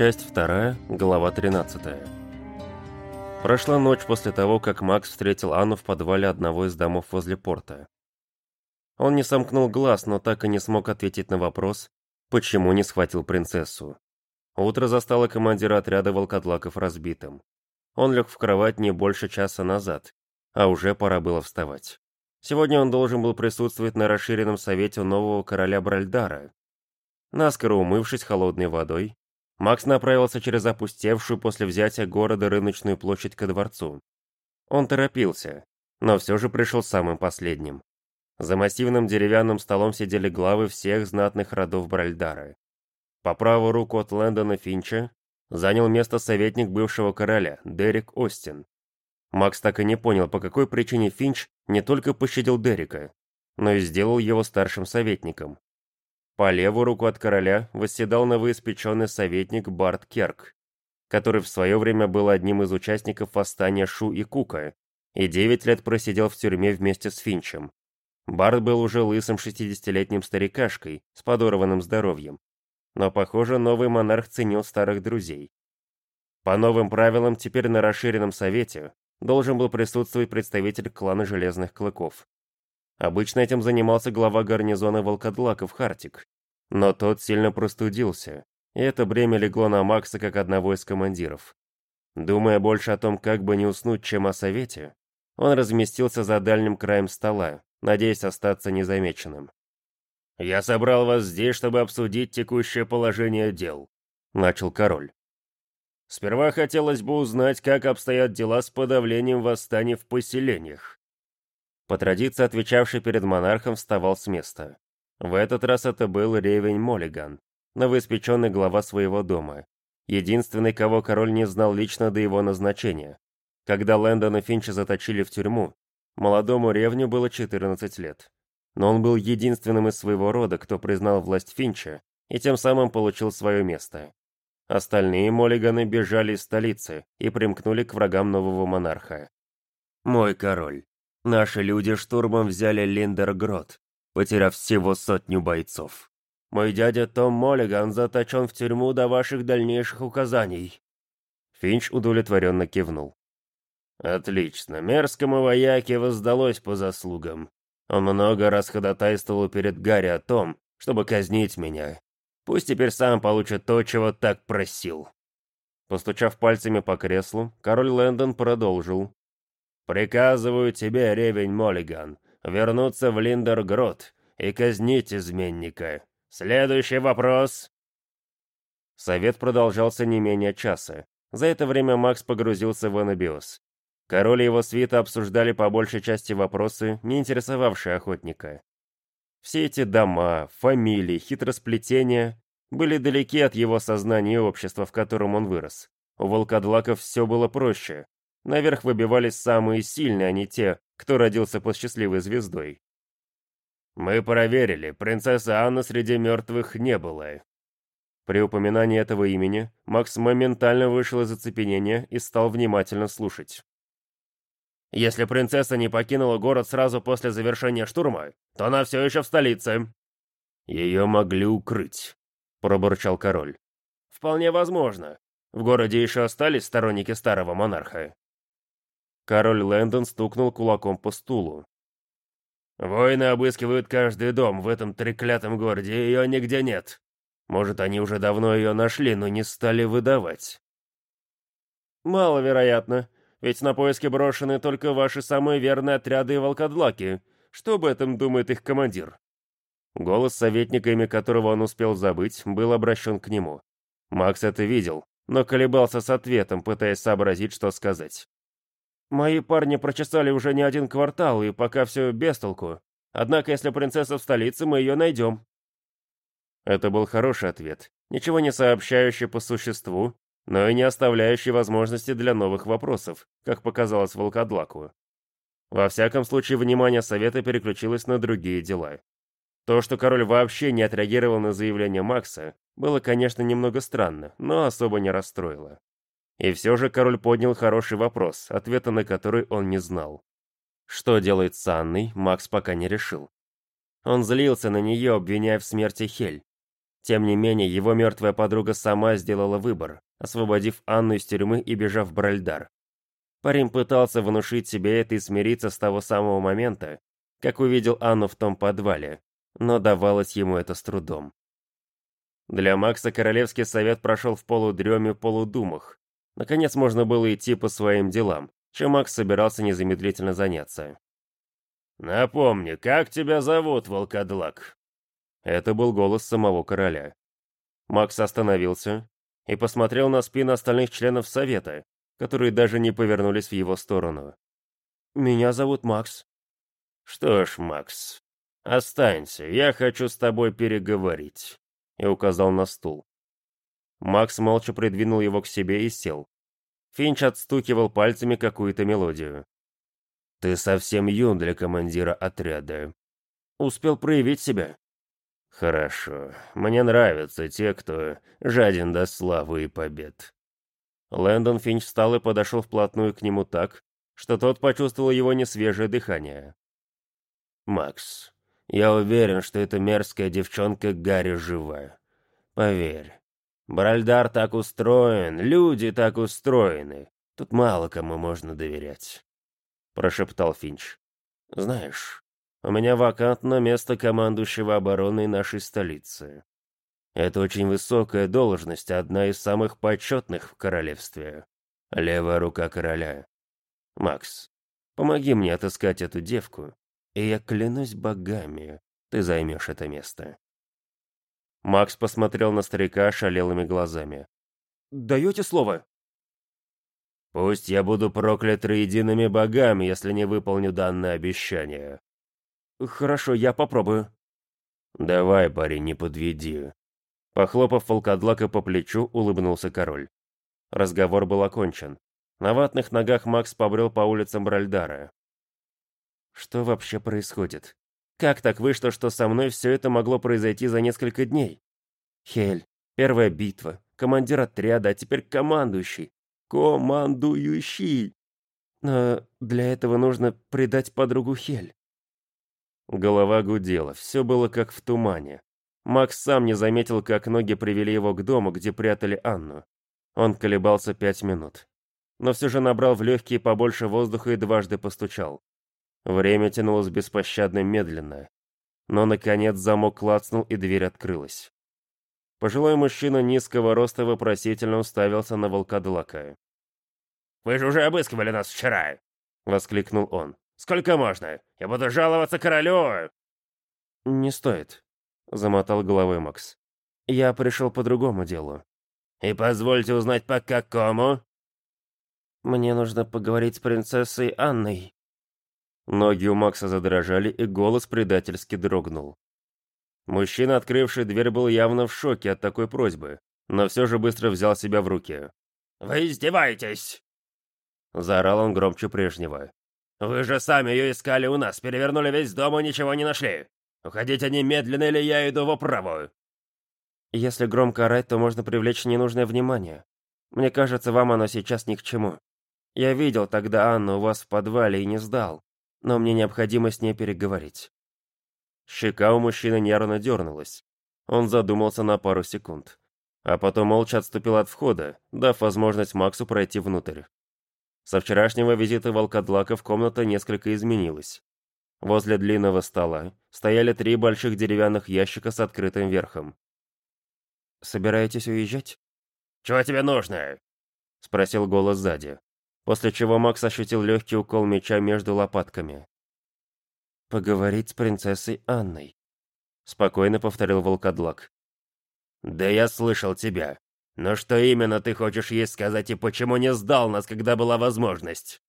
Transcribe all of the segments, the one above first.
Часть 2, глава 13. Прошла ночь после того, как Макс встретил Анну в подвале одного из домов возле порта. Он не сомкнул глаз, но так и не смог ответить на вопрос, почему не схватил принцессу. Утро застало командира отряда волкодлаков разбитым. Он лег в кровать не больше часа назад, а уже пора было вставать. Сегодня он должен был присутствовать на расширенном совете нового короля Бральдара. Наскоро умывшись холодной водой, Макс направился через опустевшую после взятия города рыночную площадь ко дворцу. Он торопился, но все же пришел самым последним. За массивным деревянным столом сидели главы всех знатных родов Бральдара. По правую руку от Лэндона Финча занял место советник бывшего короля, Дерек Остин. Макс так и не понял, по какой причине Финч не только пощадил Дерека, но и сделал его старшим советником. По левую руку от короля восседал новоиспеченный советник Барт Керк, который в свое время был одним из участников восстания Шу и Кука и девять лет просидел в тюрьме вместе с Финчем. Барт был уже лысым шестидесятилетним старикашкой с подорванным здоровьем, но, похоже, новый монарх ценил старых друзей. По новым правилам, теперь на расширенном совете должен был присутствовать представитель клана Железных Клыков. Обычно этим занимался глава гарнизона волкодлаков Хартик, но тот сильно простудился, и это бремя легло на Макса как одного из командиров. Думая больше о том, как бы не уснуть, чем о совете, он разместился за дальним краем стола, надеясь остаться незамеченным. «Я собрал вас здесь, чтобы обсудить текущее положение дел», — начал король. «Сперва хотелось бы узнать, как обстоят дела с подавлением восстаний в поселениях. По традиции, отвечавший перед монархом вставал с места. В этот раз это был Ревень Моллиган, новоиспеченный глава своего дома, единственный, кого король не знал лично до его назначения. Когда Лэндона Финча заточили в тюрьму, молодому Ревню было 14 лет. Но он был единственным из своего рода, кто признал власть Финча и тем самым получил свое место. Остальные Моллиганы бежали из столицы и примкнули к врагам нового монарха. «Мой король, Наши люди штурмом взяли Линдергрот, потеряв всего сотню бойцов. Мой дядя Том Моллиган заточен в тюрьму до ваших дальнейших указаний». Финч удовлетворенно кивнул. «Отлично. Мерзкому вояке воздалось по заслугам. Он много раз ходатайствовал перед Гарри о том, чтобы казнить меня. Пусть теперь сам получит то, чего так просил». Постучав пальцами по креслу, король Лэндон продолжил, Приказываю тебе, ревень Моллиган, вернуться в Линдергрот и казнить изменника. Следующий вопрос!» Совет продолжался не менее часа. За это время Макс погрузился в анабиоз. Король и его свита обсуждали по большей части вопросы, не интересовавшие охотника. Все эти дома, фамилии, хитросплетения были далеки от его сознания и общества, в котором он вырос. У волкодлаков все было проще. Наверх выбивались самые сильные, а не те, кто родился под счастливой звездой. «Мы проверили, принцессы Анны среди мертвых не было». При упоминании этого имени Макс моментально вышел из оцепенения и стал внимательно слушать. «Если принцесса не покинула город сразу после завершения штурма, то она все еще в столице». «Ее могли укрыть», — пробурчал король. «Вполне возможно. В городе еще остались сторонники старого монарха. Король Лэндон стукнул кулаком по стулу. «Воины обыскивают каждый дом в этом треклятом городе, и ее нигде нет. Может, они уже давно ее нашли, но не стали выдавать». «Маловероятно, ведь на поиски брошены только ваши самые верные отряды и волкодлаки. Что об этом думает их командир?» Голос советника, имя которого он успел забыть, был обращен к нему. Макс это видел, но колебался с ответом, пытаясь сообразить, что сказать. Мои парни прочесали уже не один квартал, и пока все без толку. Однако, если принцесса в столице, мы ее найдем». Это был хороший ответ, ничего не сообщающий по существу, но и не оставляющий возможности для новых вопросов, как показалось волкодлаку. Во всяком случае, внимание совета переключилось на другие дела. То, что король вообще не отреагировал на заявление Макса, было, конечно, немного странно, но особо не расстроило. И все же король поднял хороший вопрос, ответа на который он не знал. Что делает с Анной, Макс пока не решил. Он злился на нее, обвиняя в смерти Хель. Тем не менее, его мертвая подруга сама сделала выбор, освободив Анну из тюрьмы и бежав в Бральдар. Парень пытался внушить себе это и смириться с того самого момента, как увидел Анну в том подвале, но давалось ему это с трудом. Для Макса Королевский совет прошел в полудреме-полудумах. Наконец можно было идти по своим делам, чем Макс собирался незамедлительно заняться. «Напомни, как тебя зовут, волкодлак?» Это был голос самого короля. Макс остановился и посмотрел на спины остальных членов совета, которые даже не повернулись в его сторону. «Меня зовут Макс». «Что ж, Макс, останься, я хочу с тобой переговорить», и указал на стул. Макс молча придвинул его к себе и сел. Финч отстукивал пальцами какую-то мелодию. «Ты совсем юн для командира отряда. Успел проявить себя?» «Хорошо. Мне нравятся те, кто жаден до славы и побед». Лэндон Финч встал и подошел вплотную к нему так, что тот почувствовал его несвежее дыхание. «Макс, я уверен, что эта мерзкая девчонка Гарри жива. Поверь. Бральдар так устроен, люди так устроены. Тут мало кому можно доверять», — прошептал Финч. «Знаешь, у меня вакантно место командующего обороной нашей столицы. Это очень высокая должность, одна из самых почетных в королевстве. Левая рука короля. Макс, помоги мне отыскать эту девку, и я клянусь богами, ты займешь это место». Макс посмотрел на старика шалелыми глазами. «Даете слово?» «Пусть я буду проклят троедиными богами, если не выполню данное обещание», «Хорошо, я попробую». «Давай, парень, не подведи». Похлопав волкодлака по плечу, улыбнулся король. Разговор был окончен. На ватных ногах Макс побрел по улицам Бральдара. Что вообще происходит? Как так вышло, что со мной все это могло произойти за несколько дней? Хель, первая битва, командир отряда, а теперь командующий. Командующий! Но для этого нужно предать подругу Хель. Голова гудела, все было как в тумане. Макс сам не заметил, как ноги привели его к дому, где прятали Анну. Он колебался пять минут. Но все же набрал в легкие побольше воздуха и дважды постучал. Время тянулось беспощадно медленно. Но, наконец, замок клацнул, и дверь открылась. Пожилой мужчина низкого роста вопросительно уставился на волкодлака. «Вы же уже обыскивали нас вчера!» — воскликнул он. Сколько можно? Я буду жаловаться королю!» «Не стоит», — замотал головой Макс. «Я пришел по другому делу». «И позвольте узнать, по какому?» «Мне нужно поговорить с принцессой Анной». Ноги у Макса задрожали, и голос предательски дрогнул. Мужчина, открывший дверь, был явно в шоке от такой просьбы, но все же быстро взял себя в руки. «Вы издеваетесь!» Заорал он громче прежнего. «Вы же сами ее искали у нас, перевернули весь дом и ничего не нашли. Уходите немедленно, или я иду в управу». «Если громко орать, то можно привлечь ненужное внимание. Мне кажется, вам оно сейчас ни к чему. Я видел тогда Анну у вас в подвале и не сдал, но мне необходимо с ней переговорить». Щека у мужчины нервно дернулась. Он задумался на пару секунд. А потом молча отступил от входа, дав возможность Максу пройти внутрь. Со вчерашнего визита волкодлаков комната несколько изменилась. Возле длинного стола стояли три больших деревянных ящика с открытым верхом. «Собираетесь уезжать?» «Чего тебе нужно?» — спросил голос сзади, после чего Макс ощутил легкий укол меча между лопатками. «Поговорить с принцессой Анной», — спокойно повторил волкодлак. «Да я слышал тебя. Но что именно ты хочешь ей сказать и почему не сдал нас, когда была возможность?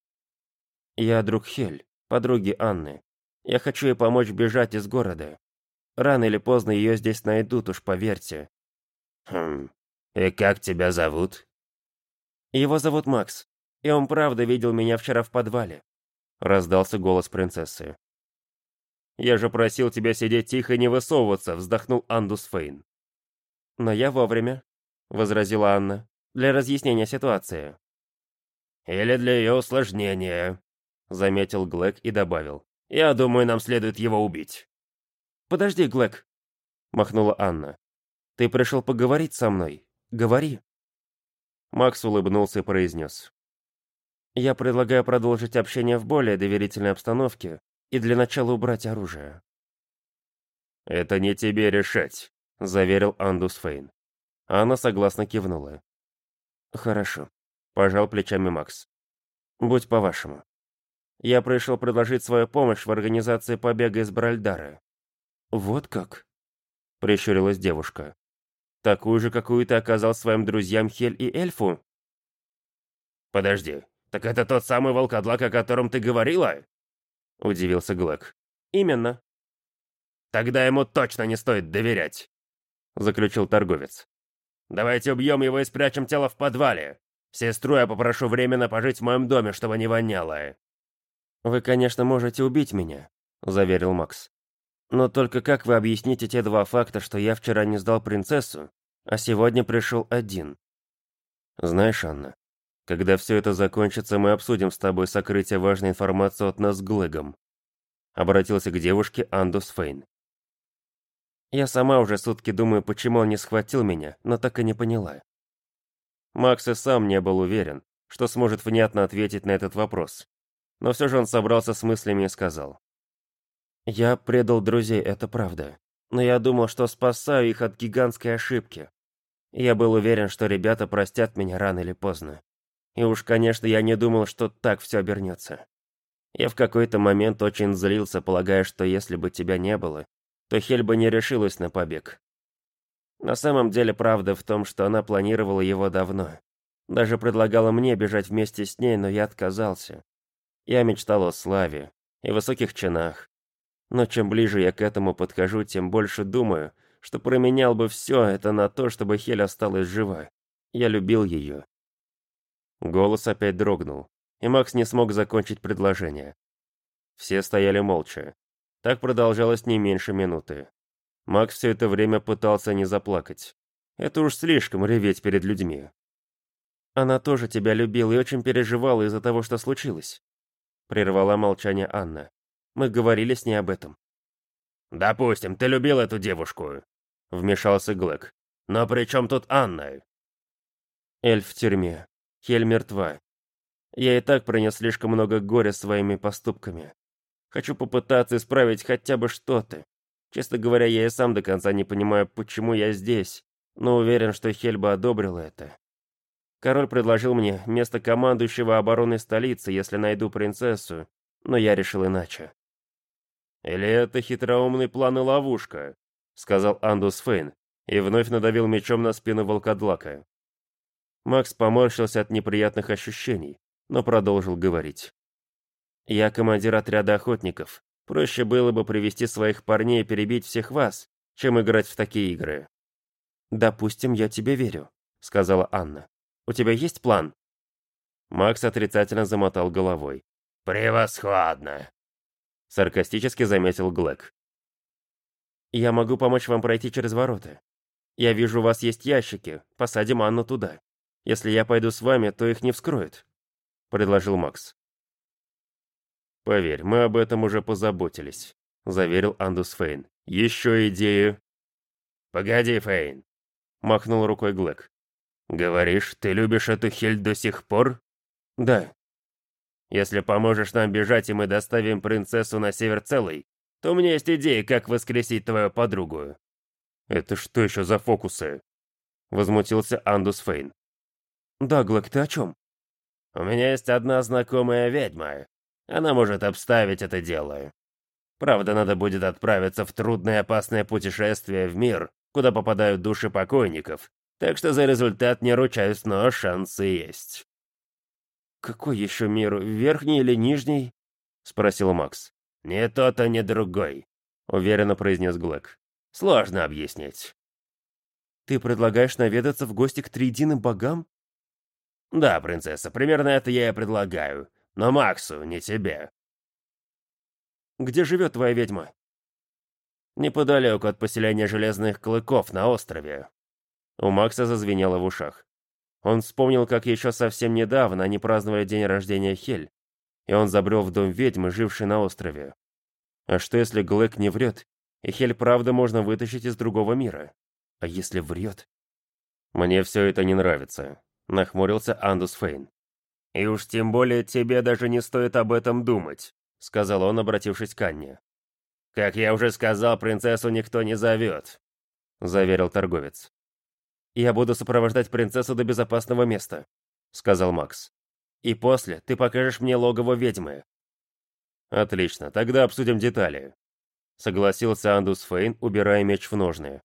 Я друг Хель, подруги Анны. Я хочу ей помочь бежать из города. Рано или поздно ее здесь найдут, уж поверьте. Хм, и как тебя зовут? Его зовут Макс, и он правда видел меня вчера в подвале. Раздался голос принцессы. «Я же просил тебя сидеть тихо и не высовываться», — вздохнул Андус Фейн. «Но я вовремя возразила Анна, для разъяснения ситуации. «Или для ее усложнения», — заметил Глэк и добавил. «Я думаю, нам следует его убить». «Подожди, Глэк», — махнула Анна. Ты пришел поговорить со мной? Говори. Макс улыбнулся и произнес. Я предлагаю продолжить общение в более доверительной обстановке и для начала убрать оружие. «Это не тебе решать», — заверил Андус Фейн. Анна согласно кивнула. «Хорошо», — пожал плечами Макс. «Будь по-вашему. Я пришел предложить свою помощь в организации побега из Бральдара». «Вот как?» — прищурилась девушка. «Такую же, какую ты оказал своим друзьям Хель и Эльфу?» «Подожди, так это тот самый волкодлак, о котором ты говорила?» — удивился Глэк. «Именно». «Тогда ему точно не стоит доверять», — заключил торговец. «Давайте убьем его и спрячем тело в подвале. Сестру я попрошу временно пожить в моем доме, чтобы не воняло». «Вы, конечно, можете убить меня», — заверил Макс. «Но только как вы объясните те два факта, что я вчера не сдал принцессу, а сегодня пришел один?» «Знаешь, Анна, когда все это закончится, мы обсудим с тобой сокрытие важной информации от нас с Глэгом. Обратился к девушке Андус Фейн. Я сама уже сутки думаю, почему он не схватил меня, но так и не поняла. Макс и сам не был уверен, что сможет внятно ответить на этот вопрос. Но все же он собрался с мыслями и сказал. «Я предал друзей, это правда. Но я думал, что спасаю их от гигантской ошибки. Я был уверен, что ребята простят меня рано или поздно. И уж, конечно, я не думал, что так все обернется. Я в какой-то момент очень злился, полагая, что если бы тебя не было, то Хельба не решилась на побег. На самом деле правда в том, что она планировала его давно. Даже предлагала мне бежать вместе с ней, но я отказался. Я мечтал о славе и высоких чинах. Но чем ближе я к этому подхожу, тем больше думаю, что променял бы все это на то, чтобы Хель осталась жива. Я любил ее. Голос опять дрогнул, и Макс не смог закончить предложение. Все стояли молча. Так продолжалось не меньше минуты. Макс все это время пытался не заплакать. Это уж слишком реветь перед людьми. «Она тоже тебя любила и очень переживала из-за того, что случилось», прервала молчание Анна. «Мы говорили с ней об этом». «Допустим, ты любил эту девушку», вмешался Глэк. «Но при чем тут Анна?» «Эльф в тюрьме. Хель мертва. Я и так принес слишком много горя своими поступками. Хочу попытаться исправить хотя бы что-то. Честно говоря, я и сам до конца не понимаю, почему я здесь, но уверен, что Хельба одобрила это. Король предложил мне место командующего обороны столицы, если найду принцессу, но я решил иначе. «Или это хитроумный план и ловушка?» — сказал Андус Фейн и вновь надавил мечом на спину волкодлака. Макс поморщился от неприятных ощущений, но продолжил говорить. «Я командир отряда охотников. Проще было бы привести своих парней и перебить всех вас, чем играть в такие игры». «Допустим, я тебе верю», — сказала Анна. «У тебя есть план?» Макс отрицательно замотал головой. «Превосходно!» Саркастически заметил Глэк. «Я могу помочь вам пройти через ворота. Я вижу, у вас есть ящики, посадим Анну туда. Если я пойду с вами, то их не вскроют», — предложил Макс. «Поверь, мы об этом уже позаботились», — заверил Андус Фейн. «Еще идею?» «Погоди, Фейн», — махнул рукой Глэк. «Говоришь, ты любишь эту Хель до сих пор?» «Да». «Если поможешь нам бежать, и мы доставим принцессу на север целой, то у меня есть идея, как воскресить твою подругу». «Это что еще за фокусы?» — возмутился Андус Фейн. «Да, Глэк, ты о чем?» «У меня есть одна знакомая ведьма. Она может обставить это дело. Правда, надо будет отправиться в трудное опасное путешествие в мир, куда попадают души покойников. Так что за результат не ручаюсь, но шансы есть». «Какой еще мир, верхний или нижний?» — спросил Макс. «Не тот, а не другой», — уверенно произнес Глэк. «Сложно объяснить». «Ты предлагаешь наведаться в гости к триединым богам?» «Да, принцесса, примерно это я и предлагаю. Но Максу, не тебе». «Где живет твоя ведьма?» «Неподалеку от поселения Железных Клыков на острове». У Макса зазвенело в ушах. Он вспомнил, как еще совсем недавно они праздновали день рождения Хель, и он забрел в дом ведьмы, жившей на острове. А что если Глэк не врет, и Хель правда можно вытащить из другого мира? А если врет? Мне все это не нравится, нахмурился Андус Фейн. И уж тем более тебе даже не стоит об этом думать, сказал он, обратившись к Анне. Как я уже сказал, принцессу никто не зовет, заверил торговец. «Я буду сопровождать принцессу до безопасного места», — сказал Макс. «И после ты покажешь мне логово ведьмы». «Отлично, тогда обсудим детали», — согласился Андус Фейн, убирая меч в ножны.